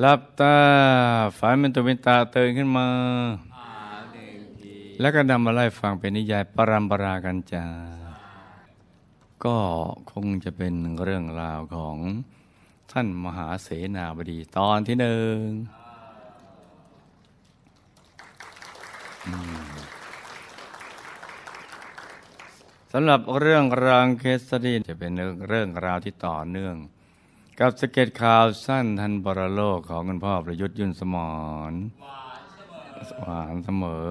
หลับตา ฝันเป็นตัวเป็นตาตื่นขึ้นมา แล้วก็นำมาไล่ฟังเป็นนิยายปรำปรากันจา ก็คงจะเป็นเรื่องราวของท่านมหาเสนาบดีตอนที่หนึ่งสำหรับเรื่องรางเคสตีจะเป็นเรื่องราวที่ต่อเนื่อง กับสเก็ตข่าวสั้นทันบรโลกของคุณพ่อประยุทธ์ยุ่นสมรหวานเสมอ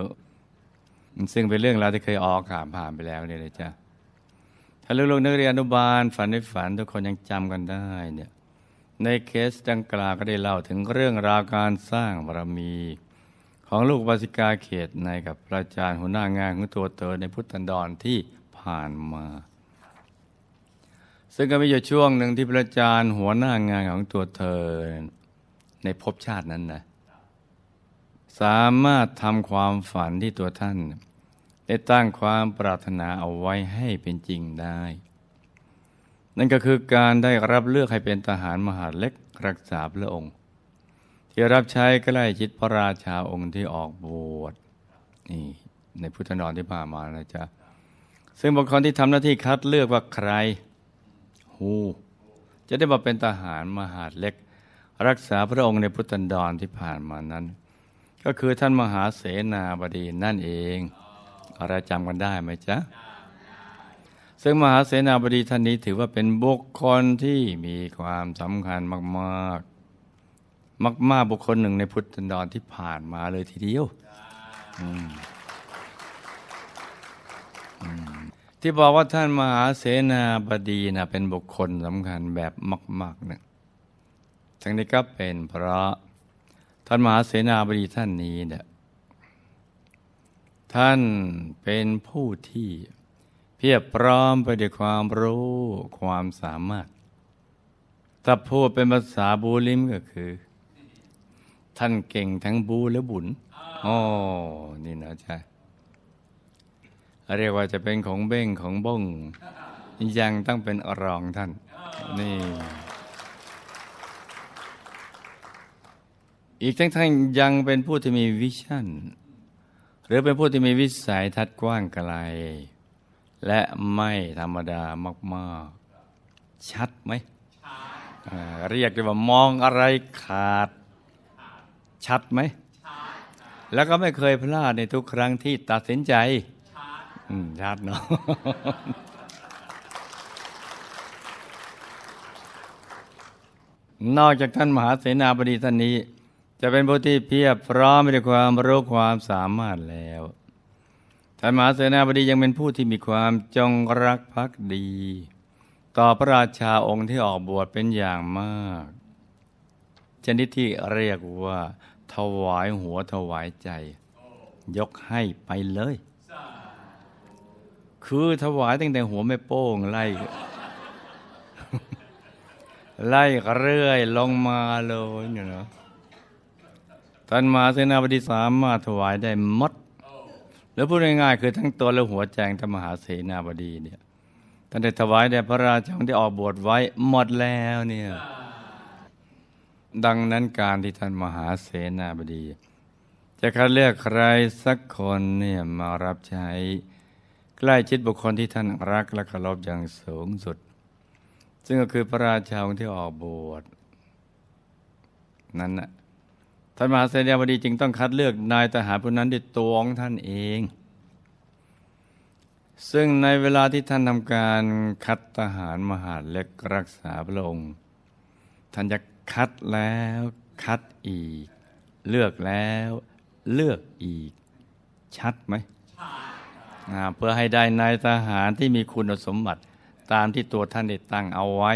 ซึ่งเป็นเรื่องราวที่เคยออกข่าวผ่านไปแล้วเนี่ยเลยจ้ะถ้าลูกๆนักเรียนอนุบาลฝันในฝันทุกคนยังจำกันได้เนี่ยในเคสดังกล่าวก็ได้เล่าถึงเรื่องราวการสร้างบารมี ของลูกบาสิกาเขตในกับพระอาจารย์หัวหน้างานของตัวเตอในพุทธันดรที่ผ่านมา ซึ่งก็มีอยู่ช่วงหนึ่งที่พระอาจารย์หัวหน้างานของตัวเธอ ในภพชาตินั้นนะสามารถทำความฝันที่ตัวท่าน ได้ตั้งความปรารถนาเอาไว้ให้เป็นจริงได้ นั่นก็คือการได้รับเลือกให้เป็นทหารมหาเล็กรักษาพระองค์ ที่รับใช้ใกล้ชิดพระราชาองค์ที่ออกบวชนี่ในพุทธนรที่ผ่านมานะจ๊ะซึ่งบุคคลที่ทำหน้าที่คัดเลือกว่าใครหูจะได้มาเป็นทหารมหาเล็ก รักษาพระองค์ในพุทธันดรที่ผ่านมานั้น ก็คือท่านมหาเสนาบดีนั่นเอง อะไรจำกันได้ไหมจ๊ะ ซึ่งมหาเสนาบดีท่านนี้ถือว่าเป็นบุคคลที่มีความสำคัญมากๆ มาก ๆ บุคคลหนึ่งในพุทธันดรที่ผ่านมาเลยทีเดียวที่บอกว่าท่านมหาเสนาบดีนะเป็นบุคคลสำคัญแบบมากๆเนี่ยทั้งนี้ก็เป็นเพราะท่านมหาเสนาบดีท่านนี้เนี่ย ท่านเป็นผู้ที่เพียบพร้อมไปด้วยความรู้ความสามารถ ถ้าพูดเป็นภาษาบูลิมก็คือ ท่านเก่งทั้งบูและบุญอ๋อนี่นะใช่เรียกว่าจะเป็นของเบ้งของบ้งยังต้องเป็นอรองท่าน นี่ อีกทั้งท่านยังเป็นผู้ที่มีวิชั่น หรือเป็นผู้ที่มีวิสัยทัศน์กว้างไกล และไม่ธรรมดามากๆ ชัดไหมเรียกได้ว่ามองอะไรขาด ชัดไหม แล้วก็ไม่เคยพลาดในทุกครั้งที่ตัดสินใจอืมชัดเนาะนอกจากท่านมหาเสนาบดีท่านนี้ จะเป็นผู้ที่เพียบพร้อมด้วยความรู้ความสามารถแล้วท่านมหาเสนาบดียังเป็นผู้ที่มีความจงรักภักดี ต่อพระราชาองค์ที่ออกบวชเป็นอย่างมาก ชนิดที่เรียกว่า ถวายหัวถวายใจ ยกให้ไปเลย คือถวายตั้งแต่หัวไม่โป้งไล่ ไล่เรื่อยลงมาเลยเนี่ยนะ ท่านมาเสนาบดีสามารถถวายได้มด แล้วพูดง่ายๆคือทั้งตัวและหัวแจงธรรมหาเสนาบดีเนี่ยท่านได้ถวายแด่พระราชาที่ออกบวชไว้หมดแล้วเนี่ยดังนั้นการที่ท่านมหาเสนาบดี จะคัดเลือกใครสักคนเนี่ยมารับใช้ ใกล้ชิดบุคคลที่ท่านรักและเคารพอย่างสูงสุด ซึ่งก็คือพระราชาที่ออกบวชนั้นนะ ท่านมหาเสนาบดีจึงต้องคัดเลือกนายทหารผู้นั้นด้วยตัวของท่านเอง ซึ่งในเวลาที่ท่านทำการคัดทหารมหาเล็กรักษาพระองค์ท่านจะคัดแล้วคัดอีก เลือกแล้วเลือกอีก ชัดไหมเพื่อให้ได้นายทหารที่มีคุณสมบัติตามที่ตัวท่านได้ตั้งเอาไว้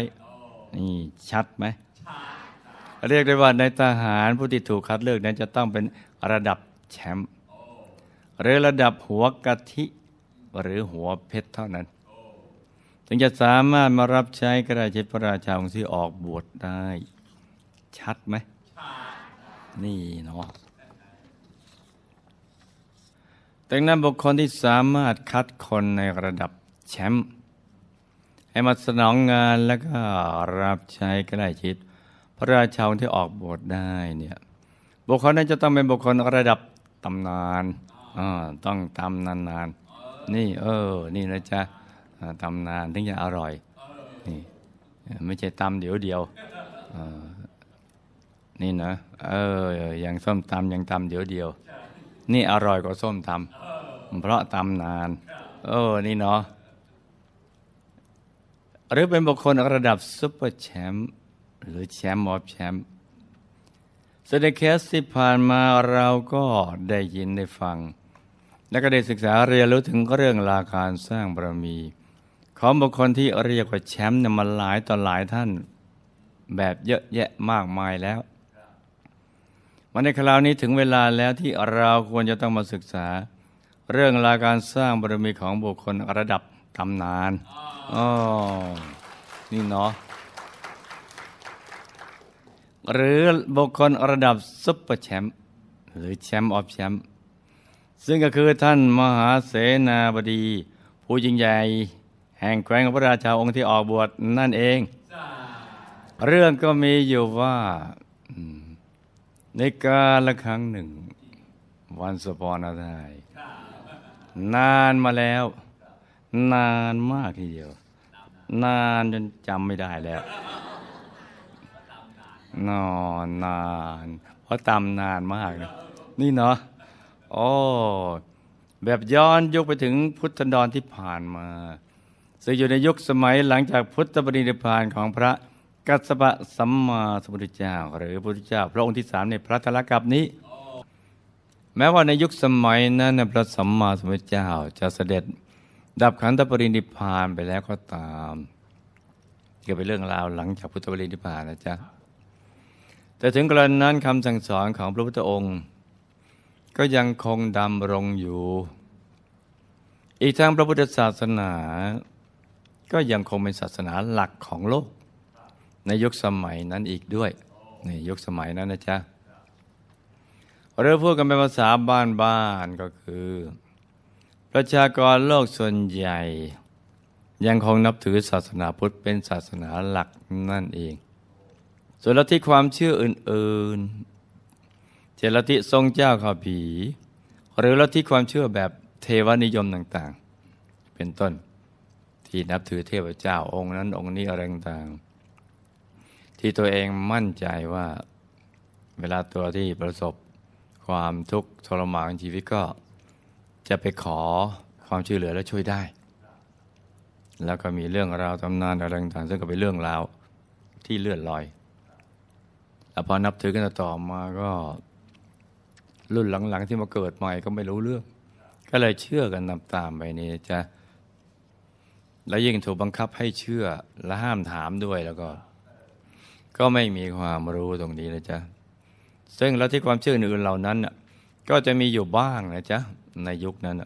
นี่ชัดไหม เรียกได้ว่าในทหารผู้ที่ถูกคัดเลือกนั้นจะต้องเป็นระดับแชมป์หรือระดับหัวกะทิ หรือหัวเพชรเท่านั้น ถึงจะสามารถมารับใช้กระไรชิดพระราชาองค์ที่ออกบวชได้ ชัดไหม นี่เนาะดังนั้นบุคคลที่สามารถคัดคนในระดับแชมป์ให้มาสนองงานแล้วก็รับใช้ใกล้ชิด ระราชาที่ออกบวชได้เนี่ยบุคคลนั้นจะต้องเป็นบุคคลระดับตำนานต้องตำนานๆนี่เออ นี่นะจ๊ะตำนานถึงจะอร่อยนี่ไม่ใช่ตำเดี๋ยวเดียวนี่นะเอออย่างส้มตำยังตำเดี๋ยวเดียว นี่อร่อยกว่าส้มตำเพราะตำนาน เออ นี่เนาะหรือเป็นบุคคลระดับซุปเปอร์แชมป์ หรือแชมป์ออฟแชมป์สดเคสที่ผ่านมาเราก็ได้ยินได้ฟัง และก็ได้ศึกษาเรียนรู้ถึงเรื่องราการสร้างบารมี ของบุคคลที่เรียกว่าแชมป์เนี่ยมาหลายต่อหลายท่าน แบบเยอะแยะมากมายแล้ววันในคราวนี้ถึงเวลาแล้วที่เราควรจะต้องมาศึกษา เรื่องราการสร้างบารมีของบุคคลระดับตำนานอ๋อนี่เนาะ หรือบุคคลระดับซุปเปอร์แชมป์หรือแชมป์ออฟแชมป์ซึ่งก็คือท่านมหาเสนาบดี ผู้ยิ่งใหญ่ แห่งแคว้นพระราชาองค์ที่ออกบวชนั่นเอง เรื่องก็มีอยู่ว่าในกาละครั้งหนึ่ง วันสปอนอะไรนานมาแล้ว นานมากทีเดียว นานจนจำไม่ได้แล้ว นอนนาน เพราะตำนานมากนะนี่เนาะโอ้แบบย้อนยุคไปถึงพุทธนดรที่ผ่านมาซึ่งอยู่ในยุคสมัยหลังจากพุทธปรินิพพานของพระกัสสปะสัมมาสัมพุทธเจ้า หรือพระพุทธเจ้า พระองค์ที่สามในพระธรกับนี้ แม้ว่าในยุคสมัยนั้นพระสัมมาสัมพุทธเจ้าจะเสด็จดับขันธปรินิพานไปแล้วก็ตามก็เป็นเรื่องราวหลังจากพุทธปรินิพานนะจ๊ะ แต่ถึงกรณนั้นคำสั่งสอนของพระพุทธองค์ ก็ยังคงดำรงอยู่ อีกทั้งพระพุทธศาสนา ก็ยังคงเป็นศาสนาหลักของโลก ในยุคสมัยนั้นอีกด้วย ในยุคสมัยนั้นนะจ๊ะเรือพูดกันเป็นภาษาบ้านๆก็คือ ประชากรโลกส่วนใหญ่ ยังคงนับถือศาสนาพุทธเป็นศาสนาหลักนั่นเอง ส่วนลัทธิความเชื่ออื่นๆเช่นลัทธิทรงเจ้าข้าผี หรือลัทธิความเชื่อแบบเทวนิยมต่างๆ เป็นต้นที่นับถือเทพเจ้าองค์นั้นองค์นี้อะไรต่างๆ ที่ตัวเองมั่นใจว่าเวลาตัวที่ประสบความทุกข์ทรมานชีวิตก็จะไปขอความช่วยเหลือและช่วยได้ แล้วก็มีเรื่องราวตำนานอะไรต่างๆซึ่งก็เป็นเรื่องราวที่เลื่อนลอย แล้วพอนับถือกันต่อมาก็ รุ่นหลังๆที่มาเกิดใหม่ก็ไม่รู้เรื่อง ก็เลยเชื่อกันนำตามไปนี่จะ แล้วยิ่งถูกบังคับให้เชื่อและห้ามถามด้วยแล้วก็ ก็ไม่มีความรู้ตรงนี้นะจ๊ะซึ่งแล้วที่ความเชื่ออื่นเหล่านั้นก็จะมีอยู่บ้างนะจ๊ะในยุคนั้น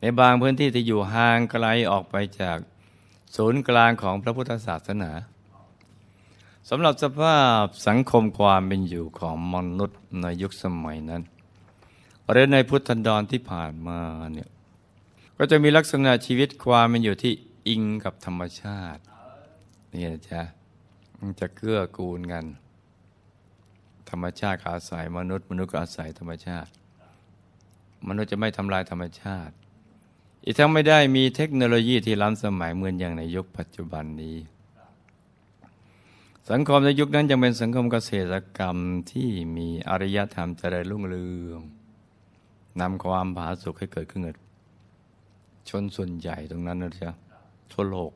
ในบางพื้นที่ที่อยู่ห่างไกลออกไปจากศูนย์กลางของพระพุทธศาสนา สำหรับสภาพสังคมความเป็นอยู่ของมนุษย์ในยุคสมัยนั้นหรือในพุทธันดรที่ผ่านมาเนี่ยก็จะมีลักษณะชีวิตความเป็นอยู่ที่อิงกับธรรมชาตินี่นะจ๊ะจะเกื้อกูลกัน ธรรมชาติอาศัยมนุษย์ มนุษย์ก็อาศัยธรรมชาติ มนุษย์จะไม่ทำลายธรรมชาติ อีกทั้งไม่ได้มีเทคโนโลยีที่ล้ำสมัยเหมือนอย่างในยุคปัจจุบันนี้ สังคมในยุคนั้นยังเป็นสังคมเกษตรกรรมที่มีอารยธรรมเจริญรุ่งเรืองนำความผาสุกให้เกิดขึ้นกับชนส่วนใหญ่ตรงนั้นนะจ๊ะทั่วโลก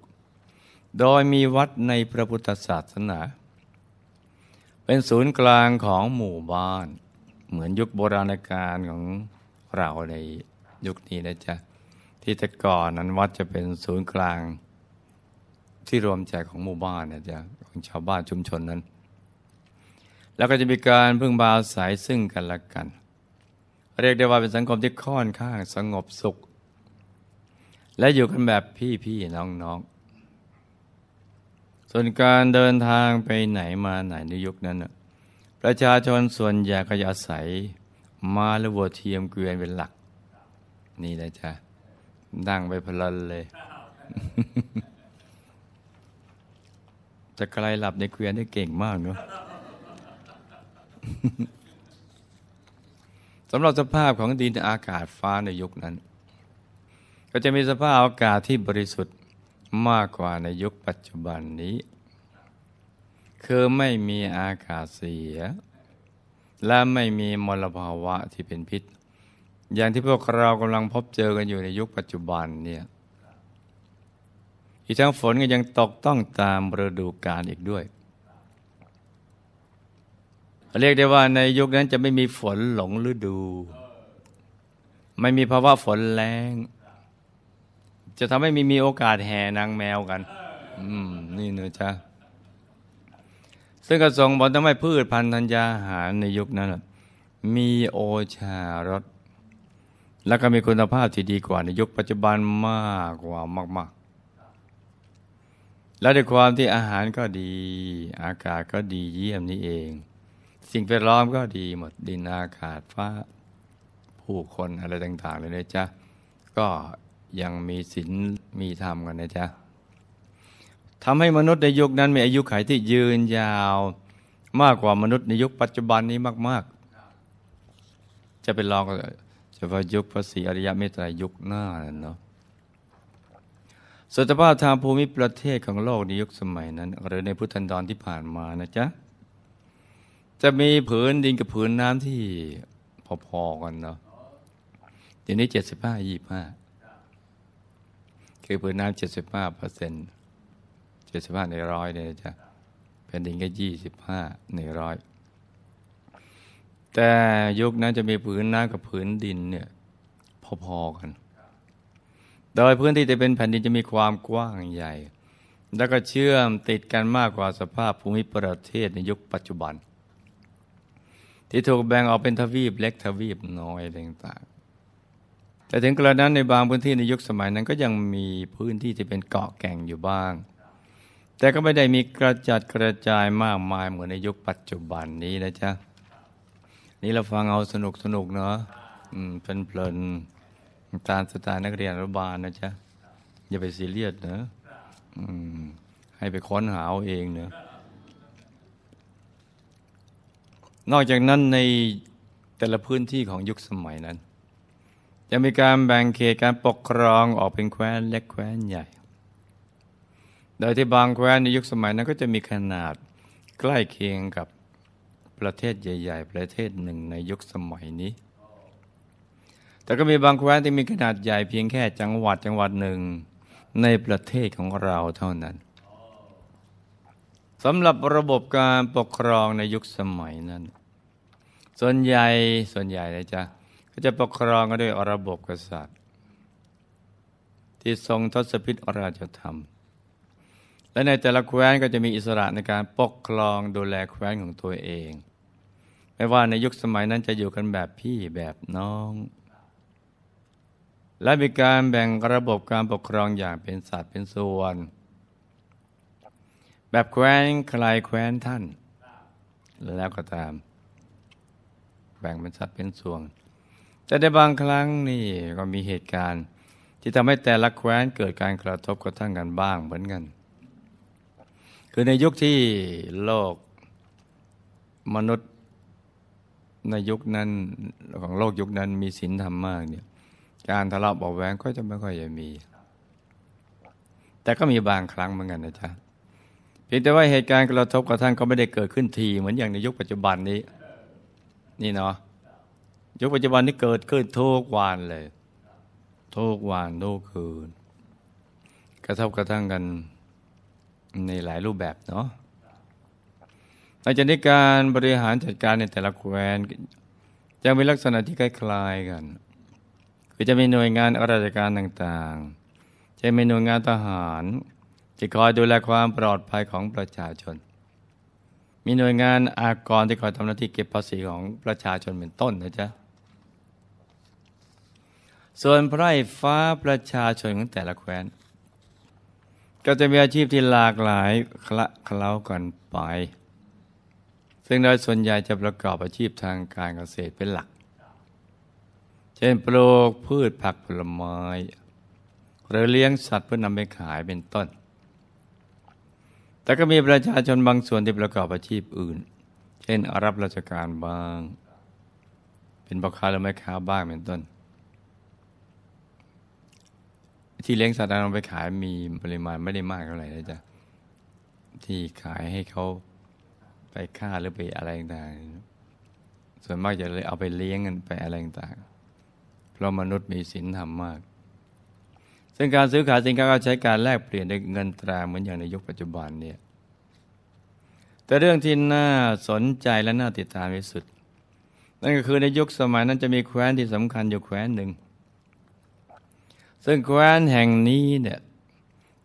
โดยมีวัดในพระพุทธศาสนา เป็นศูนย์กลางของหมู่บ้าน เหมือนยุคโบราณกาลของเราในยุคนี้นะจ๊ะที่แต่ก่อนนั้นวัดจะเป็นศูนย์กลางที่รวมใจของหมู่บ้านนะจ๊ะ ของชาวบ้านชุมชนนั้น แล้วก็จะมีการพึ่งบาอาศัยซึ่งกันและกัน เรียกได้ว่าเป็นสังคมที่ค่อนข้างสงบสุข และอยู่กันแบบพี่ๆน้องๆส่วนการเดินทางไปไหนมาไหนในยุคนั้นประชาชนส่วนใหญ่ก็จะอาศัยมาหรือวัวเทียมเกวียนเป็นหลัก นี่นะจ๊ะนั่งไปพลันเลย จะไกลหลับในเกวียนได้เก่งมากเนาะสำหรับสภาพของดินอากาศฟ้าในยุคนั้น ก็จะมีสภาพอากาศที่บริสุทธิ์มากกว่าในยุคปัจจุบันนี้ คือไม่มีอากาศเสีย และไม่มีมลภาวะที่เป็นพิษ อย่างที่พวกเรากำลังพบเจอกันอยู่ในยุคปัจจุบันเนี่ย อีกทั้งฝนก็ยังตกต้องตามฤดูกาลอีกด้วย เรียกได้ว่าในยุคนั้นจะไม่มีฝนหลงฤดู ไม่มีภาวะฝนแรงจะทำให้มีมีโอกาสแห่นางแมวกัน อืม นี่เนื้อจ้าซึ่งกระทรงบอกทำให้พืชพันธุ์ธัญญาหารในยุคนั้นมีโอชารส แล้วก็มีคุณภาพที่ดีกว่าในยุคปัจจุบันมากกว่ามาก ๆ และด้วยความที่อาหารก็ดี อากาศก็ดีเยี่ยมนี่เอง สิ่งแวดล้อมก็ดีหมดดินอากาศฟ้า ผู้คนอะไรต่าง ๆ เลยนะจ๊ะ ก็ยังมีศีลมีธรรมกันนะจ๊ะทำให้มนุษย์ในยุคนั้นมีอายุขัยที่ยืนยาว มากกว่ามนุษย์ในยุคปัจจุบันนี้มาก ๆ จะเป็นลองเฉพาะยุคพระศรีอริยเมตไตรยุคหน้าเนาะ สภาพทางภูมิประเทศของโลกในยุคสมัยนั้น หรือในพุทธันดรที่ผ่านมานะจ๊ะ จะมีผืนดินกับผืนน้ำที่พอๆกันเนาะเดี๋ยวนี้เจ็ดสิบห้ายี่ห้าคือผืนน้ำเจ็ดสิบห้าเปอร์เซ็นต์เจ็ดสิบห้าในร้อยเนี่ยจ้ะแผ่นดินก็ยี่สิบห้าในร้อยแต่ยุคนั้นจะมีผืนน้ำกับผืนดินเนี่ยพอๆกัน โดยพื้นที่จะเป็นแผ่นดินจะมีความกว้างใหญ่ แล้วก็เชื่อมติดกันมากกว่าสภาพภูมิประเทศในยุคปัจจุบัน ที่ถูกแบ่งออกเป็นทวีปเล็กทวีปน้อยต่างๆ แต่ถึงกระนั้นในบางพื้นที่ในยุคสมัยนั้นก็ยังมีพื้นที่ที่เป็นเกาะแก่งอยู่บ้าง แต่ก็ไม่ได้มีกระจัดกระจายมากมายเหมือนในยุคปัจจุบันนี้นะจ๊ะนี่เราฟังเอาสนุกสนุกเนาะเพลินเพลิน ตามสไตล์นักเรียนรัฐบาลนะจ๊ะ อย่าไปซีเรียสนะให้ไปค้นหาเอาเองเนะนอกจากนั้นในแต่ละพื้นที่ของยุคสมัยนั้น จะมีการแบ่งเขตการปกครองออกเป็นแคว้นเล็กแคว้นใหญ่ โดยที่บางแคว้นในยุคสมัยนั้นก็จะมีขนาดใกล้เคียงกับประเทศใหญ่ ๆ ประเทศหนึ่งในยุคสมัยนี้ แต่ก็มีบางแคว้นที่มีขนาดใหญ่เพียงแค่จังหวัดจังหวัดหนึ่งในประเทศของเราเท่านั้นสำหรับระบบการปกครองในยุคสมัยนั้น ส่วนใหญ่ส่วนใหญ่เลยจ้ะก็จะปกครองกันด้วยระบบกษัตริย์ ที่ทรงทศพิธราชธรรม และในแต่ละแคว้นก็จะมีอิสระในการปกครองดูแลแคว้นของตัวเอง ไม่ว่าในยุคสมัยนั้นจะอยู่กันแบบพี่แบบน้อง และมีการแบ่งระบบการปกครองอย่างเป็นสัตว์เป็นส่วน แบบแคว้นใครแคว้นท่าน แล้วก็ตาม แบ่งเป็นสัตว์เป็นส่วน แต่ในบางครั้งนี่ก็มีเหตุการณ์ ที่ทำให้แต่ละแคว้นเกิดการกระทบกระทั่งกันบ้างเหมือนกัน คือในยุคที่โลกมนุษย์ในยุคนั้นของโลกยุคนั้นมีศีลธรรมมากเนี่ย การทะเลาะเบาแวงก็จะไม่ค่อยจะมี แต่ก็มีบางครั้งเหมือนกันนะจ๊ะเพียงแต่ว่าเหตุการณ์กระทบกระทั่งก็ไม่ได้เกิดขึ้นที เหมือนอย่างในยุคปัจจุบันนี้ นี่เนาะยุคปัจจุบันนี้เกิดขึ้นทุกวันเลยทุกวันทุกคืน กระทบกระทั่งกันในหลายรูปแบบเนาะหลังจากนี้การบริหารจัดการในแต่ละแควนจะมีลักษณะที่คล้ายๆกัน คือจะมีหน่วยงานราชการต่างๆจะมีหน่วยงานทหาร ที่คอยดูแลความปลอดภัยของประชาชน มีหน่วยงานอากรที่คอยทำหน้าที่เก็บภาษีของประชาชนเป็นต้นนะจ๊ะส่วนไพร่ฟ้าประชาชนของแต่ละแคว้น ก็จะมีอาชีพที่หลากหลายคละเคล้ากันไป ซึ่งโดยส่วนใหญ่จะประกอบอาชีพทางการเกษตรเป็นหลัก ช่นปลูกพืชผักผลไม้ หรือเลี้ยงสัตว์เพื่อนำไปขายเป็นต้น แต่ก็มีประชาชนบางส่วนที่ประกอบอาชีพอื่น เช่นรับราชการบ้าง เป็นพ่อค้าหรือแม่ค้าบ้างเป็นต้น ที่เลี้ยงสัตว์นำไปขายมีปริมาณไม่ได้มากเท่าไหร่นะจ๊ะที่ขายให้เขาไปฆ่าหรือไปอะไรต่างส่วนมากจะเลยเอาไปเลี้ยงกันไปอะไรต่าง เพราะมนุษย์มีศีลธรรมมาก ซึ่งการซื้อขายสินค้าก็ใช้การแลกเปลี่ยนด้วยเงินตราเหมือนอย่างในยุคปัจจุบันเนี่ยแต่เรื่องที่น่าสนใจและน่าติดตามที่สุด นั่นก็คือในยุคสมัยนั้นจะมีแคว้นที่สำคัญอยู่แคว้นหนึ่ง ซึ่งแคว้นแห่งนี้เนี่ย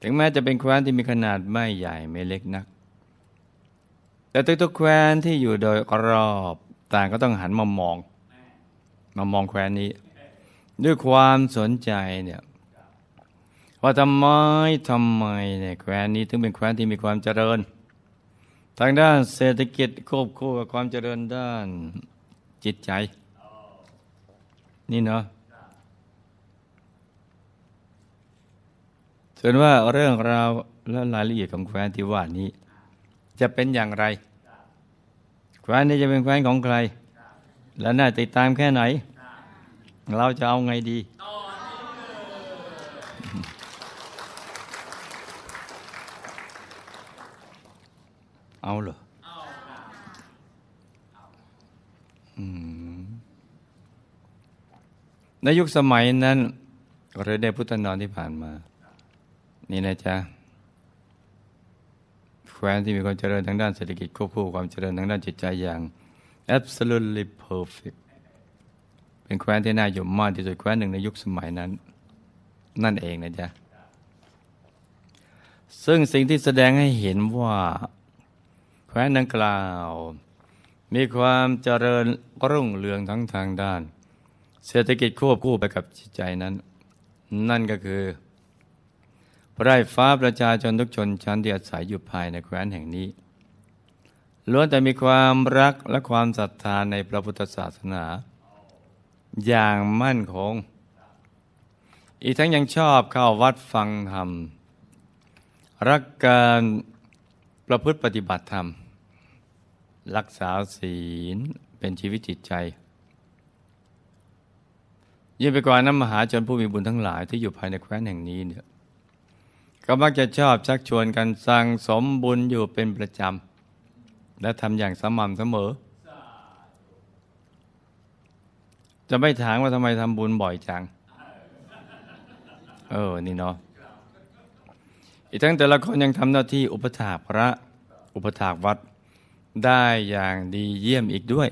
ถึงแม้จะเป็นแคว้นที่มีขนาดไม่ใหญ่ไม่เล็กนัก แต่ทุกๆแคว้นที่อยู่โดยรอบต่างก็ต้องหันมามอง มามองแคว้นนี้ ด้วยความสนใจเนี่ยว่าทำไมทำไมเนี่ยแคว้นนี้ถึงเป็นแคว้นที่มีความเจริญ ทางด้านเศรษฐกิจควบคู่กับความเจริญด้านจิตใจ นี่เนาะส่วนว่าเรื่องราวและรายละเอียดของแคว้นที่ว่านี้ จะเป็นอย่างไร แคว้นนี้จะเป็นแคว้นของใคร และน่าติดตามแค่ไหน เราจะเอาไงดี เอาเหรอในยุคสมัยนั้นหรือในพุทธนอนที่ผ่านมา นี่นะจ๊ะแคว้นที่มีความเจริญทางด้านเศรษฐกิจควบคู่ความเจริญทางด้านจิตใจอย่าง absolutely perfect เป็นแคว้นที่น่าอยู่มากที่สุดแคว้นหนึ่งในยุคสมัยนั้น นั่นเองนะจ๊ะ ซึ่งสิ่งที่แสดงให้เห็นว่า แคว้นดังกล่าว มีความเจริญรุ่งเรืองทั้งทางด้าน เศรษฐกิจควบคู่ไปกับจิตใจนั้น นั่นก็คือไร่ฟ้าประชาชนทุกชนชั้นที่อาศัยอยู่ภายในแคว้นแห่งนี้ล้วนแต่มีความรักและความศรัทธาในพระพุทธศาสนา อย่างมั่นคง อีกทั้งยังชอบเข้าวัดฟังธรรม รักการประพฤติปฏิบัติธรรม รักษาศีลเป็นชีวิตจิตใจ ยิ่งไปกว่านั้นมหาชนผู้มีบุญทั้งหลายที่อยู่ภายในแคว้นแห่งนี้เนี่ยก็มักจะชอบชักชวนกันสั่งสมบุญอยู่เป็นประจำ และทำอย่างสม่ำเสมอ จะไม่ถามว่าทำไมทำบุญบ่อยจัง เออ นี่เนาะ อีกทั้งแต่ละคนยังทำหน้าที่อุปถาพระ อุปถากวัดได้อย่างดีเยี่ยมอีกด้วย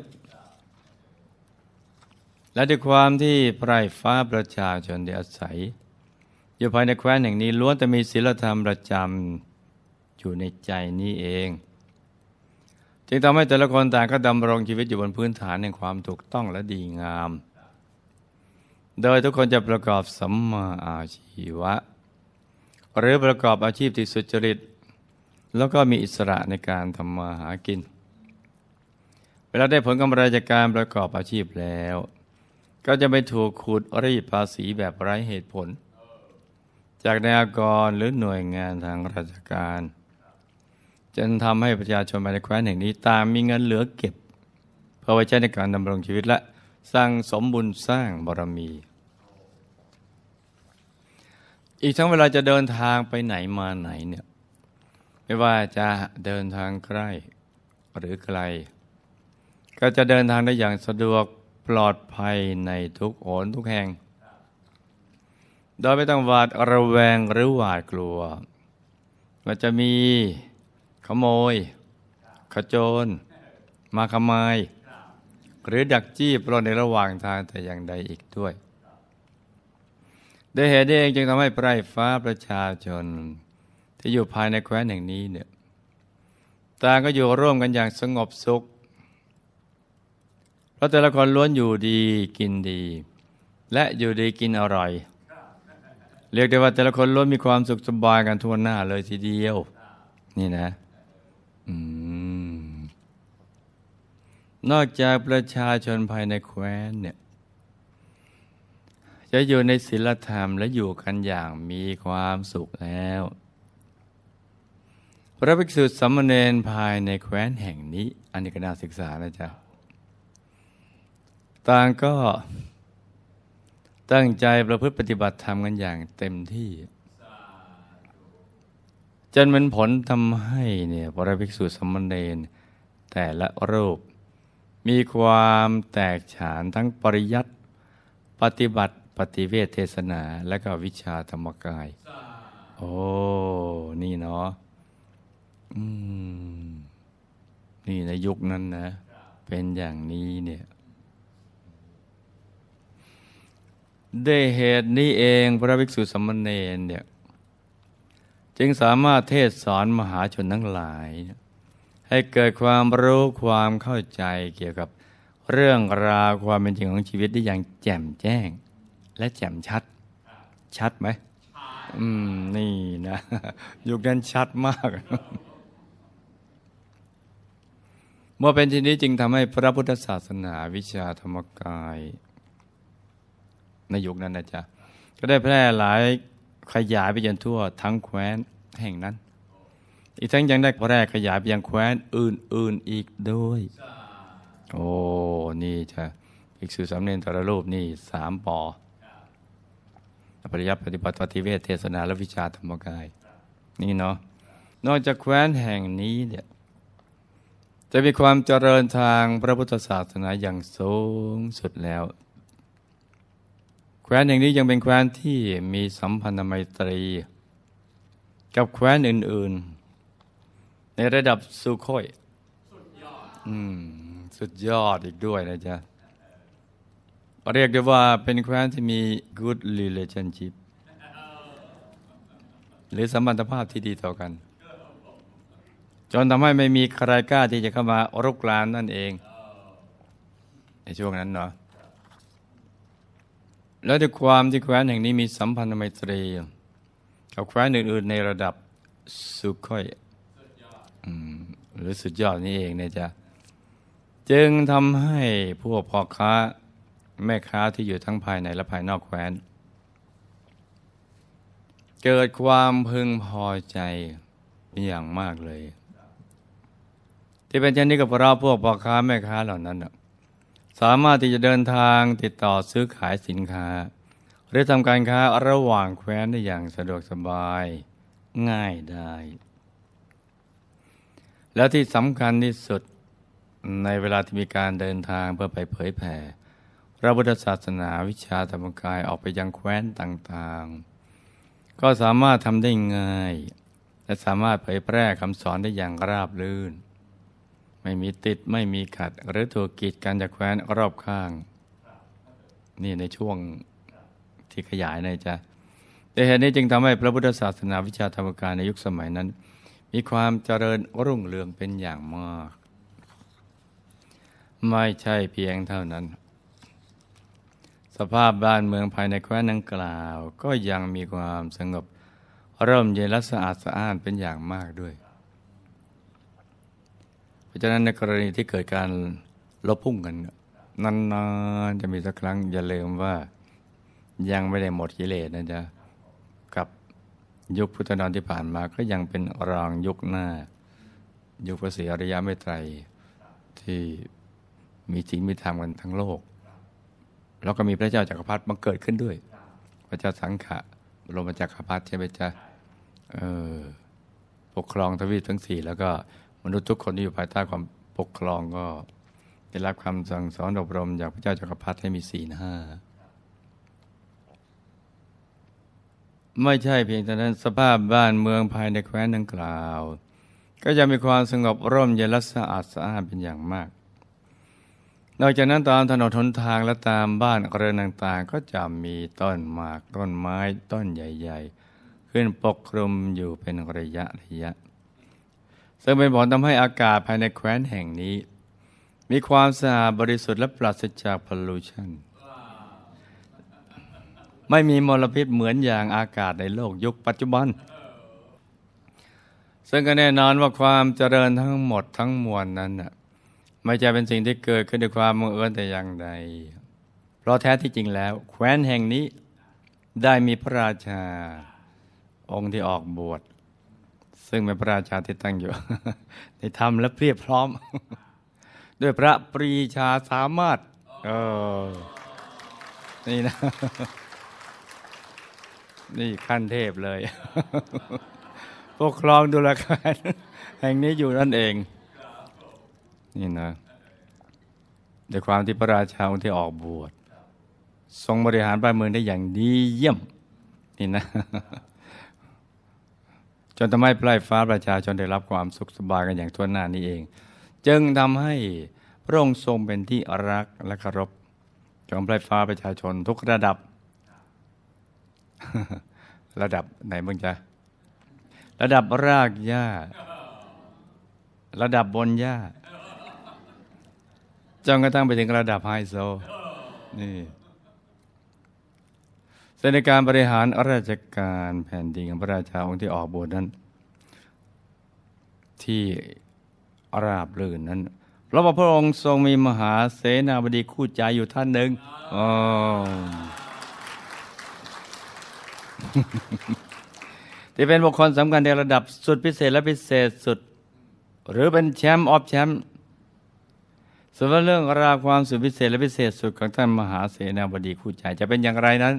และด้วยความที่ไพร่ฟ้าประชาชนได้อาศัย อยู่ภายในแคว้นแห่งนี้ล้วนแต่มีศีลธรรมประจำอยู่ในใจนี้เอง จึงทำให้แต่ละคนต่างก็ดำรงชีวิตอยู่บนพื้นฐานแห่งความถูกต้องและดีงาม โดยทุกคนจะประกอบสัมมาอาชีวะ หรือประกอบอาชีพที่สุจริต แล้วก็มีอิสระในการทำมาหากิน เวลาได้ผลกำไรจากการประกอบอาชีพแล้ว ก็จะไม่ถูกขูดรีดภาษีแบบไร้เหตุผล จากนายกรหรือหน่วยงานทางราชการ จนทำให้ประชาชนภายในแคว้นแห่งนี้ตามมีเงินเหลือเก็บ เพื่อไว้ใช้ในการดำรงชีวิตและสร้างสมบุญสร้างบารมี อีกทั้งเวลาจะเดินทางไปไหนมาไหนเนี่ยไม่ว่าจะเดินทางใกล้หรือไกล ก็จะเดินทางได้อย่างสะดวกปลอดภัยในทุกโอนทุกแห่ง โดยไม่ต้องหวาดระแวงหรือหวาดกลัวว่าจะมี ขโมย ขโจร มาขมาย หรือดักจี้ปล้นในระหว่างทางแต่อย่างใดอีกด้วยด้วยเหตุเองจึงทำให้ไพร่ฟ้าประชาชน ที่อยู่ภายในแคว้นแห่งนี้เนี่ยต่างก็อยู่ร่วมกันอย่างสงบสุข เพราะแต่ละคนล้วนอยู่ดีกินดี และอยู่ดีกินอร่อย เรียกได้ว่าแต่ละคนล้วนมีความสุขสบายกันทั่วหน้าเลยทีเดียว นี่นะ นอกจากประชาชนภายในแคว้นเนี่ยจะอยู่ในศีลธรรมและอยู่กันอย่างมีความสุขแล้ว พระภิกษุสามเณรภายในแคว้นแห่งนี้ อันนี้ก็น่าศึกษานะจ๊ะต่างก็ตั้งใจประพฤติปฏิบัติธรรมกันอย่างเต็มที่ จนมันผลทำให้เนี่ยพระภิกษุสามเณรแต่ละรูป มีความแตกฉานทั้งปริยัติปฏิบัติปฏิเวทเทศนาและก็วิชาธรรมกาย โอ้ นี่เนาะนี่ในยุคนั้นนะ เป็นอย่างนี้เนี่ยได้เหตุนี้เองพระภิกษุสมณเณรเนี่ย จึงสามารถเทศสอนมหาชนทั้งหลาย ให้เกิดความรู้ความเข้าใจเกี่ยวกับเรื่องราวความเป็นจริงของชีวิตได้อย่างแจ่มแจ้ง และแจ่มชัด ชัดไหมอืม นี่นะยุคนั้นชัดมาก เมื่อเป็นทีนี้จึงทำให้พระพุทธศาสนาวิชาธรรมกาย ในยุคนั้นนะจ๊ะก็ได้แพร่หลาย ขยายไปจนทั่วทั้งแคว้นแห่งนั้น อีกทั้งยังได้แพร่ขยายไปยังแคว้นอื่น ๆอีกด้วย โอ้นี่จ้ะอีกสื่อสำเนียงตระรูปนี่สามปอปริยัติปฏิบัติปฏิเวทเทศนาและวิชาธรรมกาย นี่เนาะนอกจากแคว้นแห่งนี้เนี่ยจะมีความเจริญทางพระพุทธศาสนาอย่างสูงสุดแล้ว แคว้นอย่างนี้ยังเป็นแคว้นที่มีสัมพันธไมตรี กับแคว้นอื่น ๆ ในระดับสุโคยอืมสุดยอดอีกด้วยนะจ๊ะ เรียกได้ว่าเป็นแคว้นที่มี good relationship หรือสัมพันธภาพที่ดีต่อกัน จนทำให้ไม่มีใครกล้าที่จะเข้ามารุกรานนั่นเอง ในช่วงนั้นเนาะ แล้วด้วยความที่แคว้นแห่งนี้มีสัมพันธไมตรีกับแคว้นอื่นๆในระดับสุขค่อยหรือสุดยอดนี่เองเนี่ยจะจึงทำให้พวกพ่อค้าแม่ค้าที่อยู่ทั้งภายในและภายนอกแคว้น เกิดความพึงพอใจอย่างมากเลย ที่เป็นเช่นนี้ก็เพราพวกพ่อค้าแม่ค้าเหล่านั้น สามารถที่จะเดินทางติดต่อซื้อขายสินค้า หรือทำการค้าระหว่างแคว้นได้อย่างสะดวกสบายง่ายได้ แล้วที่สำคัญที่สุดในเวลาที่มีการเดินทางเพื่อไปเผยแผ่พระพุทธศาสนาวิชาธรรมกายออกไปยังแคว้นต่างๆ ก็สามารถทำได้ง่าย และสามารถเผยแพร่คำสอนได้อย่างราบรื่น ไม่มีติดไม่มีขัด หรือถูกกีดกันจากแคว้นรอบข้าง นี่ในช่วงที่ขยายนะจ๊ะแต่เหตุนี้จึงทำให้พระพุทธศาสนาวิชาธรรมการในยุคสมัยนั้น มีความเจริญรุ่งเรืองเป็นอย่างมาก ไม่ใช่เพียงเท่านั้น สภาพบ้านเมืองภายในแคว้นดังกล่าว ก็ยังมีความสงบร่มเย็นและสะอาดสะอ้านเป็นอย่างมากด้วย ราะฉะนั้นในกรณีที่เกิดการลบพุ่งกันนานๆจะมีสักครั้งอย่าลืมว่ายังไม่ได้หมดกิเลสนะจ๊ะกับยุคพุทธนานที่ผ่านมาก็ยังเป็นรองยุคหน้า ยุคพระศรีอริยเมตไตรที่มีจริงมีธรรมกันทั้งโลก แล้วก็มีพระเจ้าจักรพรรดิมาเกิดขึ้นด้วย พระเจ้าสังขะบรมจักรพรรดิใช่ไหมจ๊ะเออปกครองทวีปทั้งสี่แล้วก็ มนุษย์ทุกคนที่อยู่ภายใต้ความปกครองก็ได้รับคำสั่งสอนอบรมจากพระเจ้าจักรพรรดิให้มีศีลห้าไม่ใช่เพียงแต่นั้นสภาพบ้านเมืองภายในแคว้นดังกล่าว ก็จะมีความสงบร่มเย็นและสะอาดสะอาดเป็นอย่างมาก นอกจากนั้นตามถนนทนทางและตามบ้านเรือนต่างๆ ก็จะมีต้นหมากต้นไม้ต้นใหญ่ ๆ ขึ้นปกคลุมอยู่เป็นระยะระยะ ซึ่งเป็นผลทำให้อากาศภายในแคว้นแห่งนี้ มีความสะอาดบริสุทธิ์และปราศจากพลูชันไม่มีมลพิษเหมือนอย่างอากาศในโลกยุคปัจจุบัน ซึ่งก็แน่นอนว่าความเจริญทั้งหมดทั้งมวลนั้นน่ะไม่ใช่เป็นสิ่งที่เกิดขึ้นด้วยความบังเอิญแต่อย่างใด เพราะแท้ที่จริงแล้ว แคว้นแห่งนี้ได้มีพระราชาองค์ที่ออกบวช ซึ่งเป็นพระราชาที่ตั้งอยู่ ในธรรมและเพียบพร้อม ด้วยพระปรีชาสามารถ เออ นี่นะ นี่ขั้นเทพเลย ปกครองดูแลการแห่งนี้อยู่นั่นเอง นี่นะด้วยความที่พระราชาองค์ที่ออกบวชทรงบริหารบ้านเมืองได้อย่างดีเยี่ยม นี่นะ จนทำให้ปลายฟ้าประชาชนได้รับความสุขสบายกันอย่างทั่วหน้านี้เอง จึงทำให้พระองค์ทรงเป็นที่รักและเคารพของปลายฟ้าประชาชนทุกระดับ ระดับไหนมึงจ๊ะระดับรากหญ้า ระดับบนหญ้าจนกระทั่งไปถึงระดับไฮโซนี่ แต่ในการบริหารราชการแผ่นดินของพระราชาองค์ที่ออกบวชนั้น ที่ราบลื่นนั้นเพราะว่าพระองค์ทรงมีมหาเสนาบดีคู่ใจอยู่ท่านหนึ่งที่เป็นบุคคลสำคัญในระดับสุดพิเศษและพิเศษสุด หรือเป็นแชมป์ออฟแชมป์ส่วนเรื่องราวความสุดพิเศษและพิเศษสุดของท่านมหาเสนาบดีคู่ใจจะเป็นอย่างไรนั้น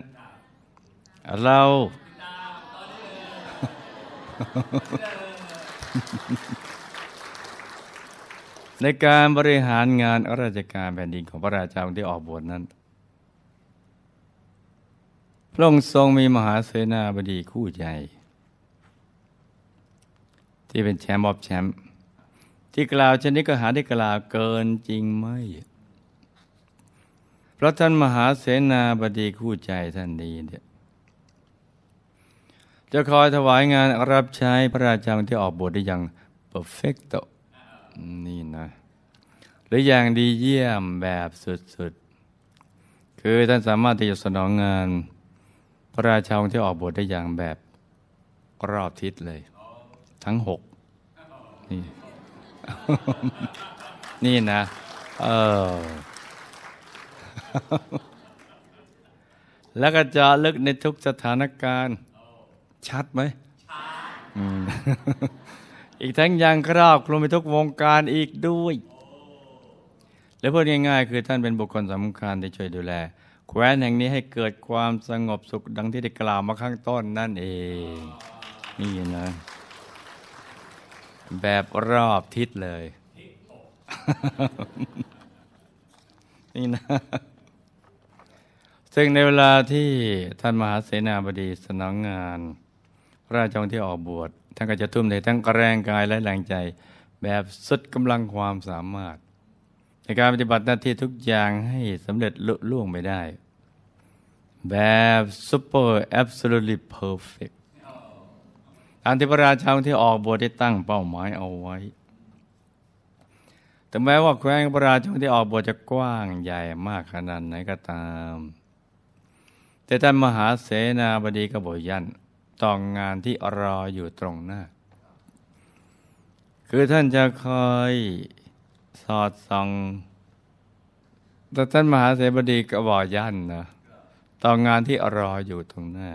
เรา ในการบริหารงานราชการแผ่นดินของพระราชาที่ออกบวชนั้น พระองค์ทรงมีมหาเสนาบดีคู่ใจ ที่เป็นแชมป์บอบแชมป์ที่กล่าวชนิดก็หาได้กล่าวเกินจริงไหมเพราะท่านมหาเสนาบดีคู่ใจท่านนี้เนี่ย จะคอยถวายงานรับใช้พระราชาที่ออกบทได้อย่างเ e อร์เฟกต์นี่นะหรืออย่างดีเยี่ยมแบบสุดๆ คือท่านสามารถที่จะสนองงานพระราชาที่ออกบทได้อย่างแบบรอบทิศเลย ทั้งหกนี่ นี่นะ เออ แล้วก็จะลึกในทุกสถานการณ์ ชัดไหมอีกทั้งยังครอบคลุมไปทุกวงการอีกด้วย และพูดง่ายๆ คือท่านเป็นบุคคลสำคัญที่ช่วยดูแล แคว้นแห่งนี้ให้เกิดความสงบสุขดังที่ได้กล่าวมาข้างต้นนั่นเอง นี่นะแบบรอบทิศเลย นี่นะ ซึ่งในเวลาที่ท่านมหาเสนาบดีสนองงาน พระราชองที่ออกบวชท่านก็จะทุ่มเททั้งแรงกายและแรงใจ แบบสุดกำลังความสามารถ ในการปฏิบัติหน้าที่ทุกอย่างให้สำเร็จลุล่วงไปได้ แบบ super absolutely perfect ตามที่พระราชาที่ออกบทได้ตั้งเป้าหมายเอาไว้ แต่แม้ว่าแคว้นพระราชาที่ออกบทจะกว้างใหญ่มากขนาดไหนก็ตาม แต่ท่านมหาเสนาบดีก็บอกยันต่ องงานที่รออยู่ตรงหน้า คือท่านจะคอยสอดส่องแต่ท่านมหาเสบดีก็บอกยันนะต่องานที่รออยู่ตรงหน้า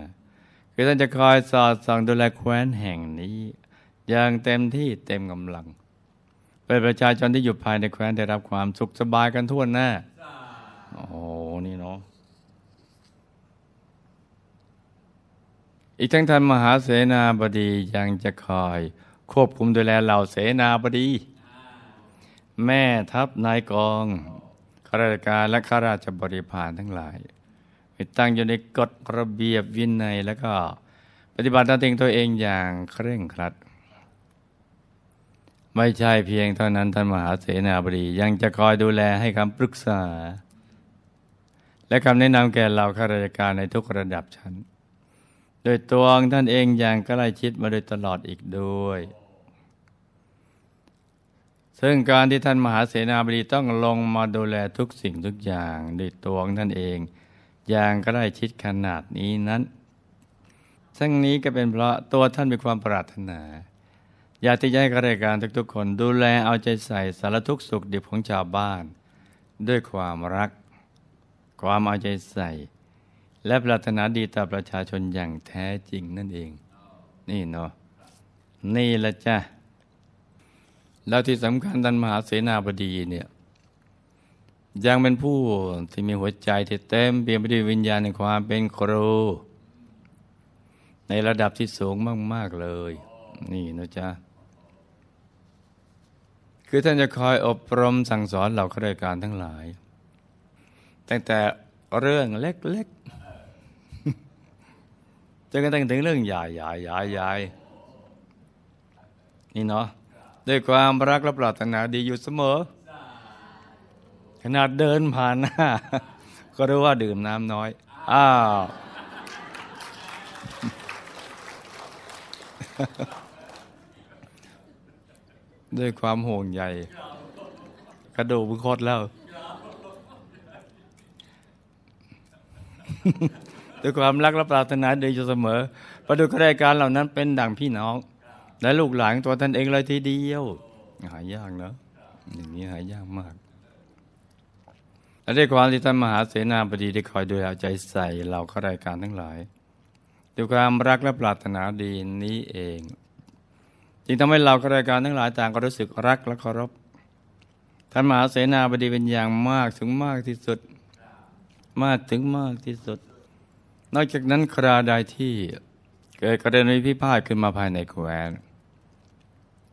คือท่านจะคอยสอดส่องดูแลแคว้นแห่งนี้ อย่างเต็มที่เต็มกำลังเป็นประชาชนที่อยู่ภายในแคว้นได้รับความสุขสบายกันทั่วหน้า โอ้โห นี่เนาะ อีกทั้งท่านมหาเสนาบดียังจะคอย ควบคุมดูแลเหล่าเสนาบดี แม่ทัพนายกองข้าราชการและข้าราชบริพารทั้งหลายตั้งอยู่ในกฎระเบียบวินัยแล้วก็ปฏิบัติตามตัวเองอย่างเคร่งครัด ไม่ใช่เพียงเท่านั้นท่านมหาเสนาบดียังจะคอยดูแลให้คำปรึกษา และคำแนะนำแก่เราข้าราชการในทุกระดับชั้น โดยตัวองท่านเองอย่างใกล้ชิดมาโดยตลอดอีกด้วย ซึ่งการที่ท่านมหาเสนาบดีต้องลงมาดูแลทุกสิ่งทุกอย่างโดยตัวองท่านเอง อย่างใกล้ชิดขนาดนี้นั้นทั้งนี้ก็เป็นเพราะตัวท่านมีความปรารถนา อยากที่จะให้ข้าราชการทุกๆคน ดูแลเอาใจใส่สารทุกสุขดิบของชาวบ้าน ด้วยความรัก ความเอาใจใส่ และปรารถนาดีต่อประชาชนอย่างแท้จริงนั่นเอง นี่เนาะนี่ละจ้ะแล้วที่สำคัญท่านมหาเสนาบดีเนี่ยยังเป็นผู้ที่มีหัวใจที่เต็มเปี่ยมไปด้วยวิญญาณในความเป็นครู ในระดับที่สูงมาก ๆ เลย นี่นะจ๊ะ คือท่านจะคอยอบรมสั่งสอนเหล่าข้าราชการทั้งหลาย ตั้งแต่เรื่องเล็ก ๆ จนกระทั่งถึงเรื่องใหญ่ๆๆๆนี่เนาะด้วยความรักและปรารถนาดีอยู่เสมอ ขนาดเดินผ่านหน้า ก็รู้ว่าดื่มน้ำน้อย อ้าวด้วยความห่วงใยกระดูกมึงคดแล้ว ด้วยความรักและปรารถนาดีอยู่เสมอประดุจรายการเหล่านั้นเป็นดั่งพี่น้อง และลูกหลานตัวท่านเองเลยทีเดียว หายากเนอะอย่างนี้หายากมากและด้วยความที่ท่านมหาเสนาบดีได้คอยดูแลใจใส่เราข้ารายการทั้งหลายด้วยความรักและปรารถนาดีนี้เอง จึงทำให้เราข้ารายการทั้งหลายต่างก็รู้สึกรักและเคารพท่านมหาเสนาบดีเป็นอย่างมากถึงมากที่สุด มากถึงมากที่สุด นอกจากนั้นคราใดที่เกิดกรณีพิพาทขึ้นมาภายในแคว้น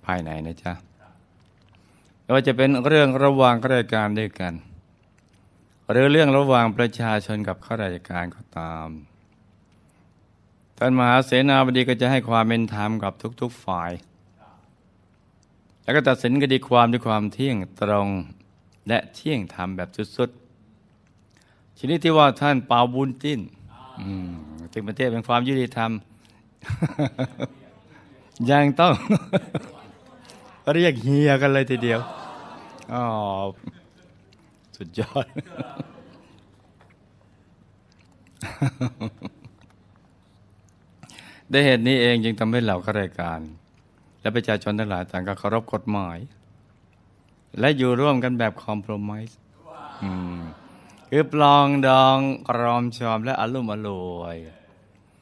ภายในนะจ๊ะไม่ว่าจะเป็นเรื่องระหว่างข้าราชการด้วยกัน หรือเรื่องระหว่างประชาชนกับข้าราชการก็ตามท่านมหาเสนาบดีก็จะให้ความเป็นธรรมกับทุก ๆฝ่าย แล้วก็ตัดสินคดีความด้วยความเที่ยงตรงและเที่ยงธรรมแบบสุดๆชนิดที่ว่าท่านเปาบุญจิ้น ถึงประเทศเป็นความยุติธรรม ยังต้อง เรียกเฮียกันเลยทีเดียวอ๋อสุดยอด ได้เหตุนี้เองจึงทำให้เหล่าข้าราชการ และประชาชนทั้งหลายต่างก็เคารพกฎหมาย และอยู่ร่วมกันแบบคอมโพรไมส์ คือปลองดองกรอมชอมและอารมณ์อรวย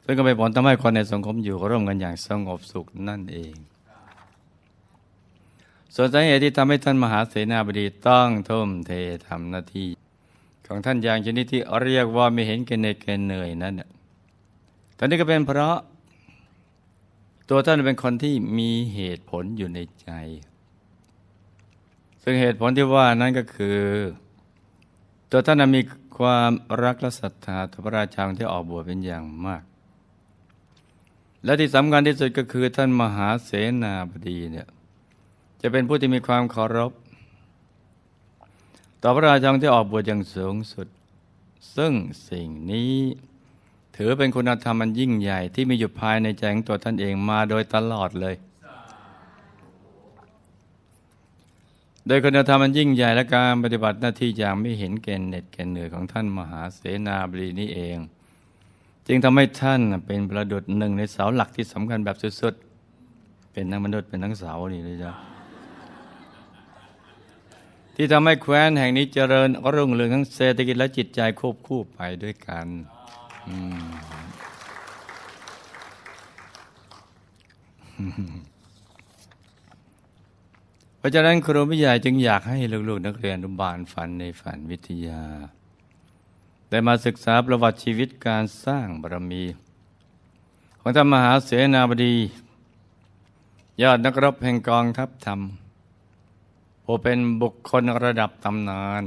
ซึ่งก็เป็นผลทำให้คนในสังคมอยู่ร่วมกันอย่างสงบสุขนั่นเอง ส่วนสาเหตุที่ทำให้ท่านมหาเสนาบดีต้องทุ่มเททำหน้าที่ ของท่านอย่างชนิดที่เรียกว่าไม่เห็นเกณฑ์เกณฑ์เหนื่อยนั้นตอนนี้ก็เป็นเพราะ ตัวท่านเป็นคนที่มีเหตุผลอยู่ในใจ ซึ่งเหตุผลที่ว่านั้นก็คือ ตัวท่านมีความรักและศรัทธาต่อพระราชาที่ออกบวชเป็นอย่างมาก และที่สำคัญที่สุดก็คือท่านมหาเสนาบดีเนี่ยจะเป็นผู้ที่มีความเคารพ ต่อพระราชาที่ออกบวชอย่างสูงสุด ซึ่งสิ่งนี้ถือเป็นคุณธรรมมันยิ่งใหญ่ที่มีอยู่ภายในใจของตัวท่านเองมาโดยตลอดเลย โดยคุณธรรมมันยิ่งใหญ่และการปฏิบัติหน้าที่อย่างไม่เห็นเกณฑ์เหน็ดเกณฑ์เหนื่อยของท่านมหาเสนาบดีนี้เอง จึงทำให้ท่านเป็นประดุจหนึ่งในเสาหลักที่สำคัญแบบสุดๆ เป็นทั้งมนุษย์เป็นทั้งเสานี่เลยจ้ะที่ทำให้แคว้นแห่งนี้เจริญรุ่งเรืองทั้งเศรษฐกิจและจิตใจควบคู่ไปด้วยกัน เพราะฉะนั้นครูผู้ใหญ่จึงอยากให้ลูกๆ นักเรียนรุบาลฝันในฝันวิทยา ได้มาศึกษาประวัติชีวิตการสร้างบารมี ของท่านมหาเสนาบดี ยอดนักรบแห่งกองทัพธรรมผู้เป็นบุคคลระดับตำนาน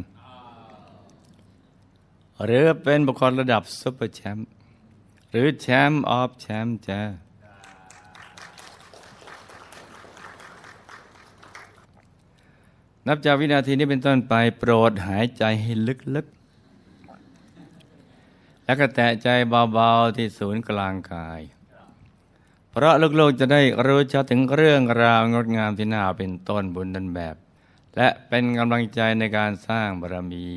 หรือเป็นบุคคลระดับซุปเปอร์แชมป์หรือแชมป์ออฟแชมป์จ้า นับจากวินาทีนี้เป็นต้นไปโปรดหายใจให้ลึกๆ แล้วก็แตะใจเบาๆที่ศูนย์กลางกาย เพราะลูกๆจะได้รู้ชัดถึงเรื่องราวงดงามที่น่าเป็นต้นบุญดันแบบ และเป็นกำลังใจในการสร้างบารมี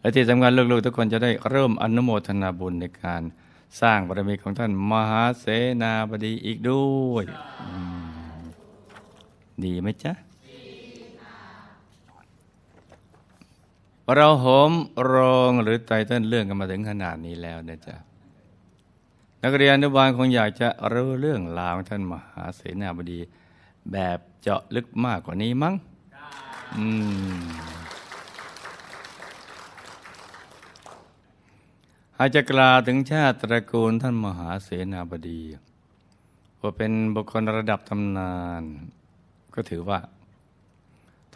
และที่สำคัญลูกๆ ทุกคนจะได้เริ่มอนุโมทนาบุญในการสร้างบารมีของท่านมหาเสนาบดีอีกด้วย ดีไหมจ๊ะ เราโหมโรงหรือไตเติ้ลเรื่องกันมาถึงขนาดนี้แล้วนะจ๊ะนักเรียนอนุบาลคงอยากจะรู้เรื่องราวของท่านมหาเสนาบดี แบบเจาะลึกมากกว่านี้มั้งอืมอาจจะกล่าวถึงชาติตระกูลท่านมหาเสนาบดีว่าเป็นบุคคลระดับตำนาน ก็ถือว่า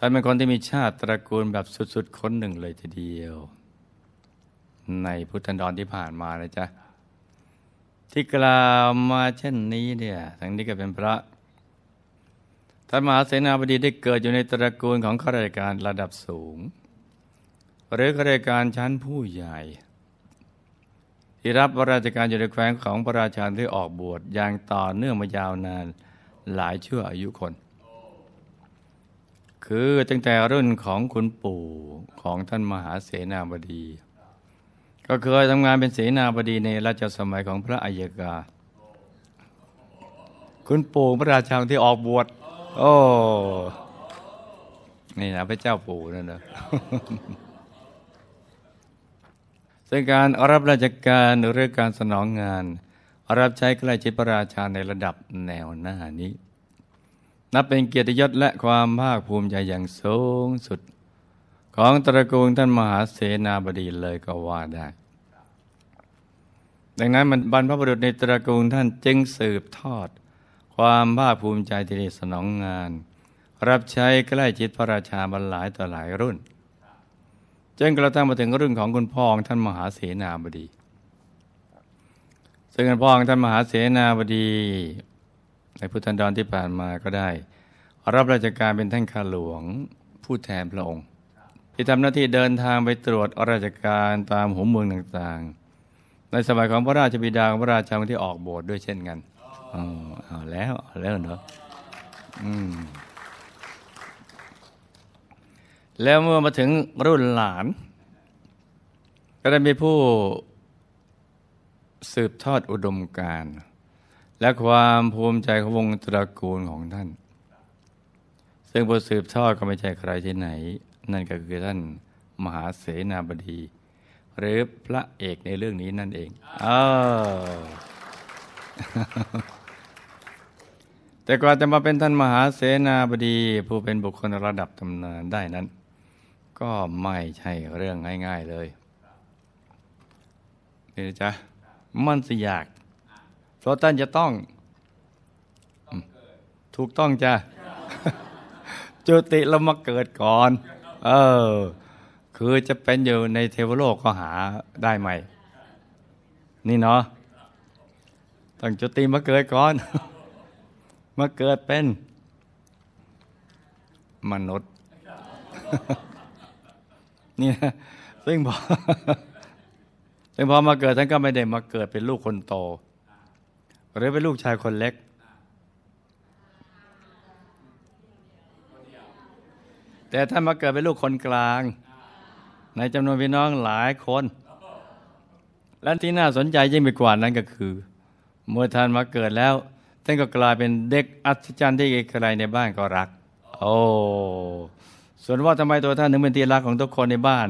ท่านเป็นคนที่มีชาติตระกูลแบบสุดๆคนหนึ่งเลยทีเดียว ในพุทธันดรที่ผ่านมานะจ๊ะที่กล่าวมาเช่นนี้เนี่ยทั้งนี้ก็เป็นพระท่านมหาเสนาบดีได้เกิดอยู่ในตระกูลของข้าราชการระดับสูง หรือข้าราชการชั้นผู้ใหญ่ ที่รับราชการอยู่ในแคว้นของพระราชาที่ออกบวชอย่างต่อเนื่องมายาวนานหลายชั่วอายุคน คือตั้งแต่รุ่นของคุณปู่ของท่านมหาเสนาบดี ก็เคยทำงานเป็นเสนาบดีในราชสมัยของพระอัยกา คุณปู่พระราชาที่ออกบวชโอ้นี่นะพระเจ้าปู่นั่นนะซึ่งการรับราชการหรือการสนองงาน รับใช้ใกล้ชิดพระราชาในระดับแนวหน้านี้ นับเป็นเกียรติยศและความภาคภูมิใจอย่างสูงสุด ของตระกูลท่านมหาเสนาบดีเลยก็ว่าได้ ดังนั้นบรรพบุรุษในตระกูลท่านจึงสืบทอด ความภาคภูมิใจที่ได้สนองงาน รับใช้ใกล้ชิดพระราชาบรรลายต่อหลายรุ่นจนกระทั่งมาถึงรุ่นของคุณพ่อองท่านมหาเสนาบดี ซึ่งคุณพ่อองท่านมหาเสนาบดี ในพุทธันดรที่ผ่านมาก็ได้ รับราชการเป็นท่านข้าหลวงผู้แทนพระองค์ ที่ทำหน้าที่เดินทางไปตรวจราชการตามหัวเมืองต่างๆ ในสมัยของพระราชบิดาของพระราชาที่ออกโบสถ์ด้วยเช่นกันอ๋อเอาแล้วเอาแล้วเนาะอืมแล้วเมื่อมาถึงรุ่นหลาน ก็ได้มีผู้สืบทอดอุดมการณ์ และความภูมิใจของวงตระกูลของท่าน ซึ่งผู้สืบทอดก็ไม่ใช่ใครที่ไหน นั่นก็คือท่านมหาเสนาบดี หรือพระเอกในเรื่องนี้นั่นเองอแต่ก่อนจะมาเป็นท่านมหาเสนาบดี ผู้เป็นบุคคลระดับตำนานได้นั้น ก็ไม่ใช่เรื่องง่าย ๆเลยนี่จ้ะมันสยาก เพราะท่านจะต้องถูกต้องจ้ะจุติเรามาเกิดก่อน เออ คือจะเป็นอยู่ในเทวโลกก็หาได้ไหม นี่เนาะต้องจุติมาเกิดก่อน มาเกิดเป็น มนุษย์ นี่นะซึ่งพอซึ่งพอมาเกิดท่านก็ไม่ได้มาเกิดเป็นลูกคนโต หรือเป็นลูกชายคนเล็ก แต่ท่านมาเกิดเป็นลูกคนกลาง ในจำนวนพี่น้องหลายคน และที่น่าสนใจยิ่งไปกว่านั้นก็คือ เมื่อท่านมาเกิดแล้วท่านก็กลายเป็นเด็กอัศจรรย์ที่ใครในบ้านก็รัก โอ้ส่วนว่าทำไมตัวท่านถึงเป็นที่รักของทุกคนในบ้าน